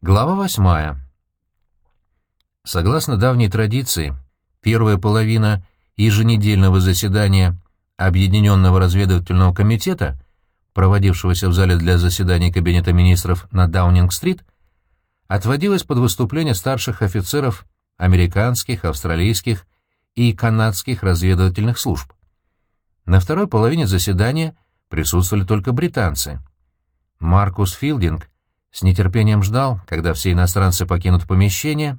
Глава восьмая. Согласно давней традиции, первая половина еженедельного заседания Объединенного разведывательного комитета, проводившегося в зале для заседаний Кабинета министров на Даунинг-стрит, отводилась под выступление старших офицеров американских, австралийских и канадских разведывательных служб. На второй половине заседания присутствовали только британцы. Маркус Филдинг — с нетерпением ждал, когда все иностранцы покинут помещение,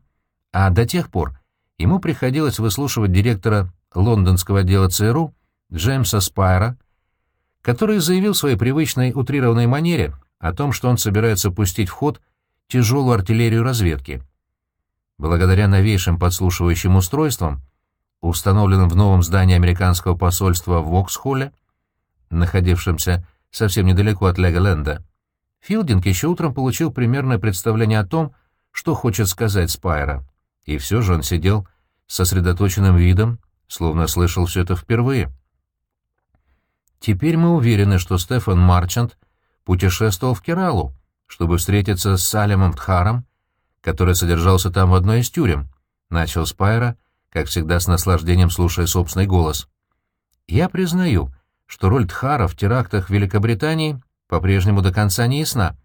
а до тех пор ему приходилось выслушивать директора лондонского отдела ЦРУ Джеймса Спайра, который заявил в своей привычной утрированной манере о том, что он собирается пустить в ход тяжелую артиллерию разведки. Благодаря новейшим подслушивающим устройствам, установленным в новом здании американского посольства в Воксхолле, находившемся совсем недалеко от Леголенда, Филдинг еще утром получил примерное представление о том, что хочет сказать Спайра, и все же он сидел с сосредоточенным видом, словно слышал все это впервые. Теперь мы уверены, что Стефан Марчант путешествовал в Кералу, чтобы встретиться с Салемом Тхаром, который содержался там в одной из тюрем, начал Спайра, как всегда с наслаждением слушая собственный голос. Я признаю, что роль Тхара в терактах в Великобритании по-прежнему до конца не ясна,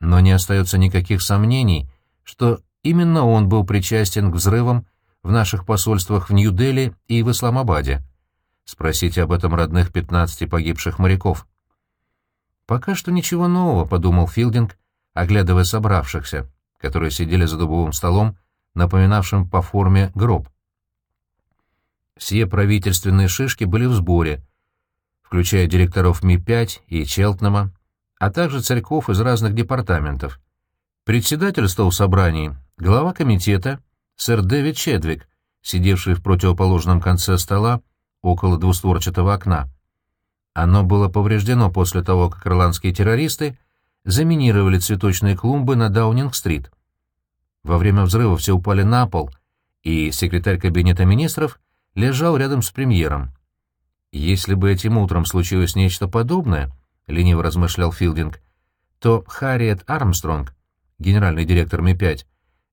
но не остается никаких сомнений, что именно он был причастен к взрывам в наших посольствах в Нью-Дели и в Исламабаде. Спросите об этом родных 15 погибших моряков. «Пока что ничего нового», — подумал Филдинг, оглядывая собравшихся, которые сидели за дубовым столом, напоминавшим по форме гроб. Все правительственные шишки были в сборе, включая директоров Ми-5 и Челтнама, а также царьков из разных департаментов. Председательствовал в собрании глава комитета сэр Дэвид Чедвик, сидевший в противоположном конце стола около двустворчатого окна. Оно было повреждено после того, как ирландские террористы заминировали цветочные клумбы на Даунинг-стрит. Во время взрыва все упали на пол, и секретарь кабинета министров лежал рядом с премьером. Если бы этим утром случилось нечто подобное, — лениво размышлял Филдинг, — то Харриет Армстронг, генеральный директор Ми-5,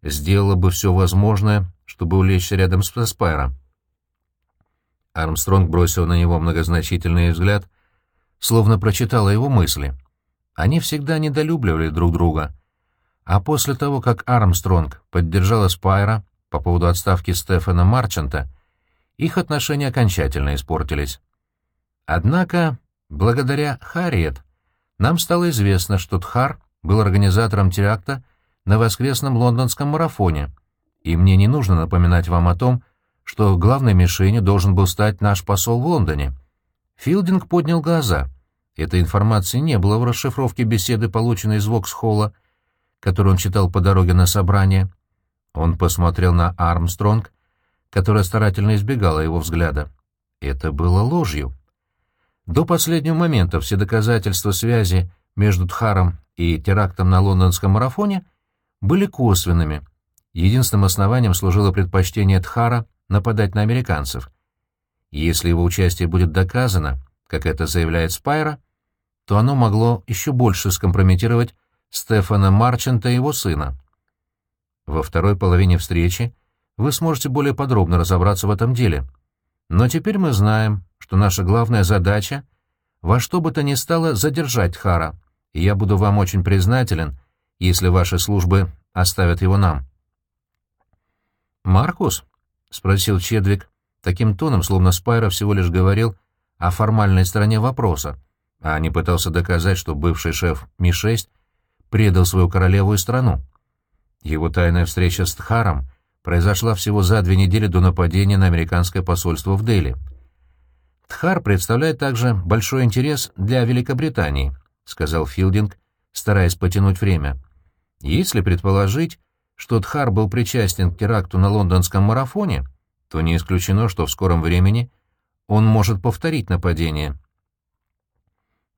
сделала бы все возможное, чтобы улечься рядом с Спайром. Армстронг бросил на него многозначительный взгляд, словно прочитала его мысли. Они всегда недолюбливали друг друга. А после того, как Армстронг поддержала Спайра по поводу отставки Стефана Марчанта, их отношения окончательно испортились. Однако Благодаря Харриет нам стало известно, что Тхар был организатором теракта на воскресном лондонском марафоне, и мне не нужно напоминать вам о том, что главной мишенью должен был стать наш посол в Лондоне. Филдинг поднял глаза. Этой информации не было в расшифровке беседы, полученной из Воксхолла, которую он читал по дороге на собрание. Он посмотрел на Армстронг, которая старательно избегала его взгляда. Это было ложью. До последнего момента все доказательства связи между Тхаром и терактом на лондонском марафоне были косвенными. Единственным основанием служило предпочтение Тхара нападать на американцев. Если его участие будет доказано, как это заявляет Спайра, то оно могло еще больше скомпрометировать Стефана Марчанта и его сына. Во второй половине встречи вы сможете более подробно разобраться в этом деле. Но теперь мы знаем, что наша главная задача — во что бы то ни стало задержать Хара, и я буду вам очень признателен, если ваши службы оставят его нам. «Маркус?» — спросил Чедвик таким тоном, словно Спайра всего лишь говорил о формальной стороне вопроса, а не пытался доказать, что бывший шеф Ми-6 предал свою королеву и страну. Его тайная встреча с Тхаром произошла всего за две недели до нападения на американское посольство в Дели — Тхар представляет также большой интерес для Великобритании, сказал Филдинг, стараясь потянуть время. Если предположить, что Тхар был причастен к теракту на лондонском марафоне, то не исключено, что в скором времени он может повторить нападение.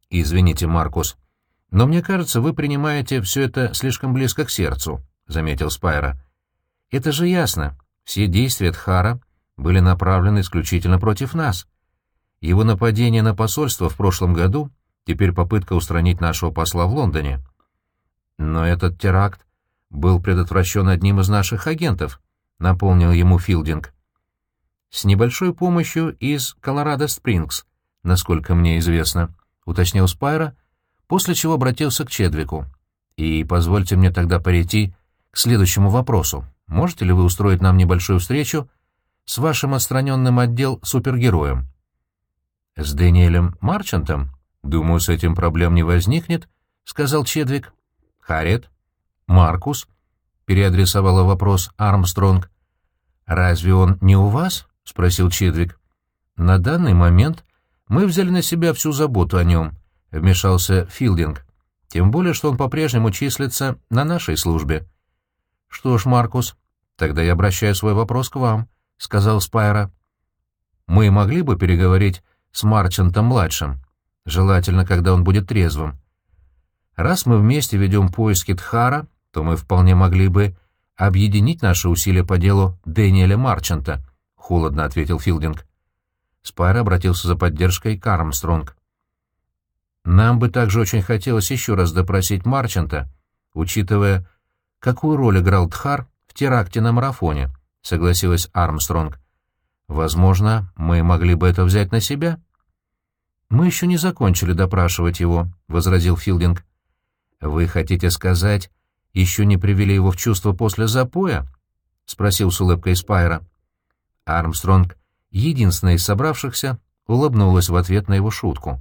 «Извините, Маркус, но мне кажется, вы принимаете все это слишком близко к сердцу», — заметил Спайра. «Это же ясно. Все действия Тхара были направлены исключительно против нас. Его нападение на посольство в прошлом году — теперь попытка устранить нашего посла в Лондоне. Но этот теракт был предотвращен одним из наших агентов, напомнил ему Филдинг. С небольшой помощью из Колорадо-Спрингс, насколько мне известно, уточнил Спайра, после чего обратился к Чедвику. И позвольте мне тогда перейти к следующему вопросу. Можете ли вы устроить нам небольшую встречу с вашим отстраненным отдел супергероем? С Дэниелем Марчантом? Думаю, с этим проблем не возникнет, — сказал Чедвик. Харет? Маркус? — переадресовала вопрос Армстронг. «Разве он не у вас?» — спросил Чедвик. «На данный момент мы взяли на себя всю заботу о нем», — вмешался Филдинг. «Тем более, что он по-прежнему числится на нашей службе». «Что ж, Маркус, тогда я обращаю свой вопрос к вам», — сказал Спайра. «Мы могли бы переговорить с Марчантом-младшим, желательно, когда он будет трезвым. Раз мы вместе ведем поиски Тхара, то мы вполне могли бы объединить наши усилия по делу Дэниеля Марчанта», — холодно ответил Филдинг. Спайр обратился за поддержкой к Армстронг. «Нам бы также очень хотелось еще раз допросить Марчанта, учитывая, какую роль играл Тхар в теракте на марафоне», — согласилась Армстронг. «Возможно, мы могли бы это взять на себя?» «Мы еще не закончили допрашивать его», — возразил Филдинг. «Вы хотите сказать, еще не привели его в чувство после запоя?» — спросил с улыбкой Спайра. Армстронг, единственная из собравшихся, улыбнулась в ответ на его шутку.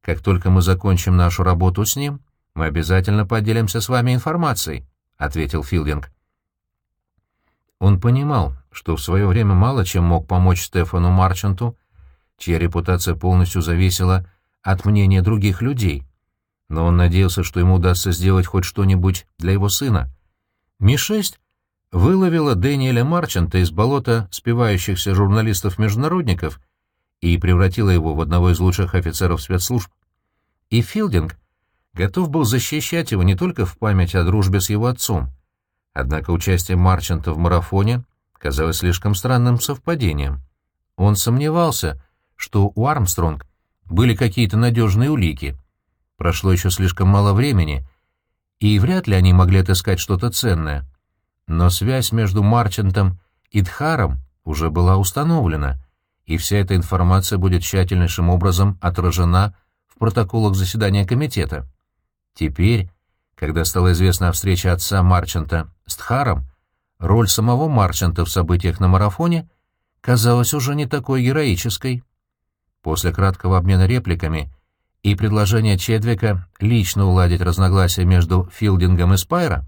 «Как только мы закончим нашу работу с ним, мы обязательно поделимся с вами информацией», — ответил Филдинг. Он понимал, что в свое время мало чем мог помочь Стефану Марчанту, чья репутация полностью зависела от мнения других людей, но он надеялся, что ему удастся сделать хоть что-нибудь для его сына. Ми-6 выловила Дэниеля Марчанта из болота спивающихся журналистов-международников и превратила его в одного из лучших офицеров спецслужб. И Филдинг готов был защищать его не только в память о дружбе с его отцом, однако участие Марчанта в марафоне казалось слишком странным совпадением. Он сомневался, что у Армстронг были какие-то надежные улики — Прошло еще слишком мало времени, и вряд ли они могли отыскать что-то ценное. Но связь между Марчантом и Дхаром уже была установлена, и вся эта информация будет тщательнейшим образом отражена в протоколах заседания комитета. Теперь, когда стало известно о встрече отца Марчанта с Дхаром, роль самого Марчанта в событиях на марафоне казалась уже не такой героической. После краткого обмена репликами — и предложение Чедвика лично уладить разногласия между Филдингом и Спайро,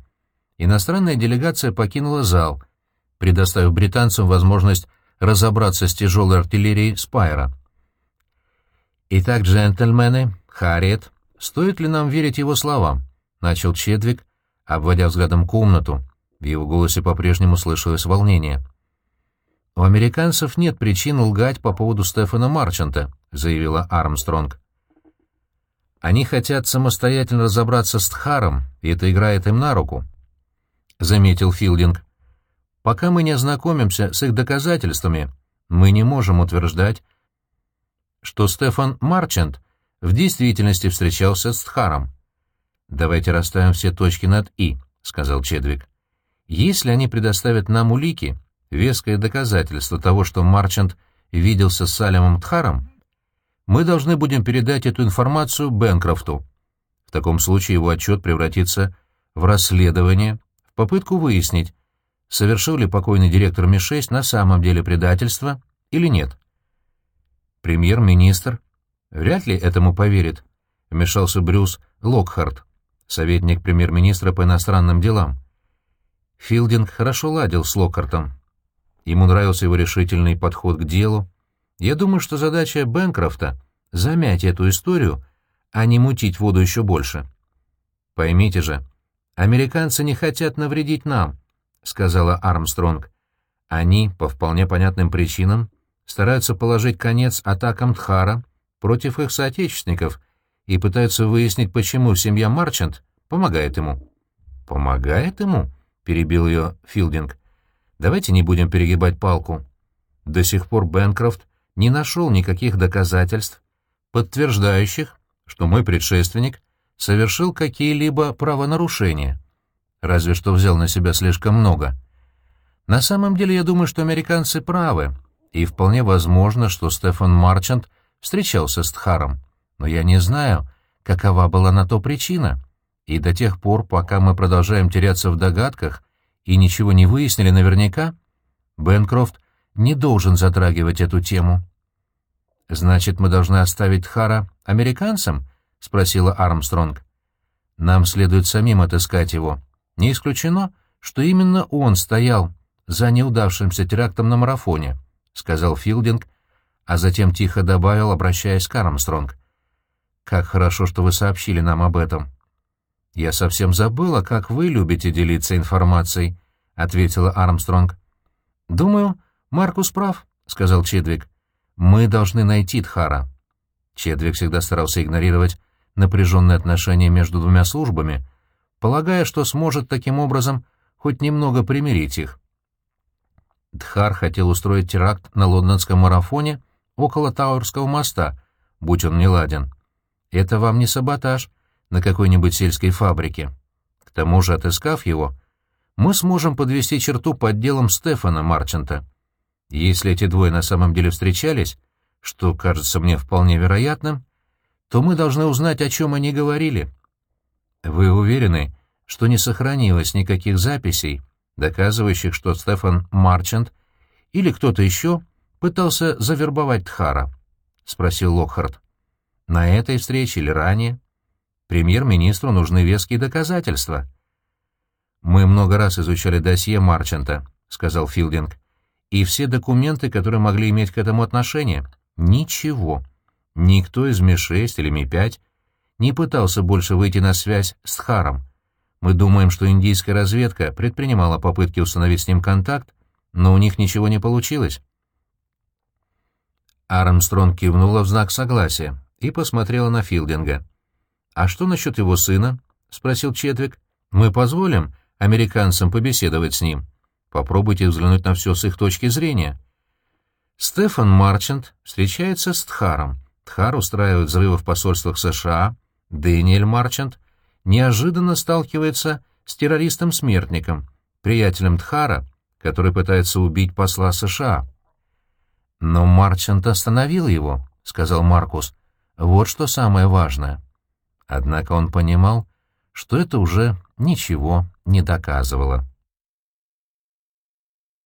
иностранная делегация покинула зал, предоставив британцам возможность разобраться с тяжелой артиллерией Спайра. «Итак, джентльмены, Харриет, стоит ли нам верить его словам?» — начал Чедвик, обводя взглядом комнату. В его голосе по-прежнему слышалось волнение. «У американцев нет причин лгать по поводу Стефана Марчанта», — заявила Армстронг. Они хотят самостоятельно разобраться с Тхаром, и это играет им на руку», — заметил Филдинг. «Пока мы не ознакомимся с их доказательствами, мы не можем утверждать, что Стефан Марчант в действительности встречался с Тхаром. «Давайте расставим все точки над «и», — сказал Чедвик. «Если они предоставят нам улики, веское доказательство того, что Марчант виделся с Салемом Тхаром, мы должны будем передать эту информацию Бенкрофту. В таком случае его отчет превратится в расследование, в попытку выяснить, совершил ли покойный директор Ми-6 на самом деле предательство или нет. Премьер-министр вряд ли этому поверит, вмешался Брюс Локхарт, советник премьер-министра по иностранным делам. Филдинг хорошо ладил с Локхартом. Ему нравился его решительный подход к делу, я думаю, что задача Бэнкрофта — замять эту историю, а не мутить воду еще больше. Поймите же, американцы не хотят навредить нам, — сказала Армстронг. Они, по вполне понятным причинам, стараются положить конец атакам Тхара против их соотечественников и пытаются выяснить, почему семья Марчант помогает ему. «Помогает ему?» — перебил ее Филдинг. «Давайте не будем перегибать палку. До сих пор Бэнкрофт не нашел никаких доказательств, подтверждающих, что мой предшественник совершил какие-либо правонарушения. разве что взял на себя слишком много. На самом деле я думаю, что американцы правы, и вполне возможно, что Стефан Марчант встречался с Тхаром. Но я не знаю, какова была на то причина. И до тех пор, пока мы продолжаем теряться в догадках и ничего не выяснили наверняка, Бенкрофт не должен затрагивать эту тему. «Значит, мы должны оставить Тхара американцам?» — спросила Армстронг. «Нам следует самим отыскать его. Не исключено, что именно он стоял за неудавшимся терактом на марафоне», — сказал Филдинг, а затем тихо добавил, обращаясь к Армстронг. «Как хорошо, что вы сообщили нам об этом». «Я совсем забыла, как вы любите делиться информацией», — ответила Армстронг. «Думаю, Маркус прав», — сказал Чедвик. «Мы должны найти Тхара». Чедвик всегда старался игнорировать напряженные отношения между двумя службами, полагая, что сможет таким образом хоть немного примирить их. Дхар хотел устроить теракт на лондонском марафоне около Тауэрского моста, будь он не ладен. Это вам не саботаж на какой-нибудь сельской фабрике. К тому же, отыскав его, мы сможем подвести черту под делом Стефана Марчанта. Если эти двое на самом деле встречались, что кажется мне вполне вероятным, то мы должны узнать, о чем они говорили. Вы уверены, что не сохранилось никаких записей, доказывающих, что Стефан Марчант или кто-то еще пытался завербовать Тхара? — спросил Локхарт. — На этой встрече или ранее? Премьер-министру нужны веские доказательства. — Мы много раз изучали досье Марчанта, — сказал Филдинг, — и все документы, которые могли иметь к этому отношение. Ничего. Никто из Ми-6 или Ми-5 не пытался больше выйти на связь с Тхаром. Мы думаем, что индийская разведка предпринимала попытки установить с ним контакт, но у них ничего не получилось. Армстронг кивнула в знак согласия и посмотрела на Филдинга. «А что насчет его сына?» — спросил Четвик. «Мы позволим американцам побеседовать с ним. Попробуйте взглянуть на все с их точки зрения». Стефан Марчант встречается с Тхаром. Тхар устраивает взрывы в посольствах США. Дэниэль Марчант неожиданно сталкивается с террористом-смертником, приятелем Тхара, который пытается убить посла США. «Но Марчант остановил его», — сказал Маркус. «Вот что самое важное». Однако он понимал, что это уже ничего не доказывало.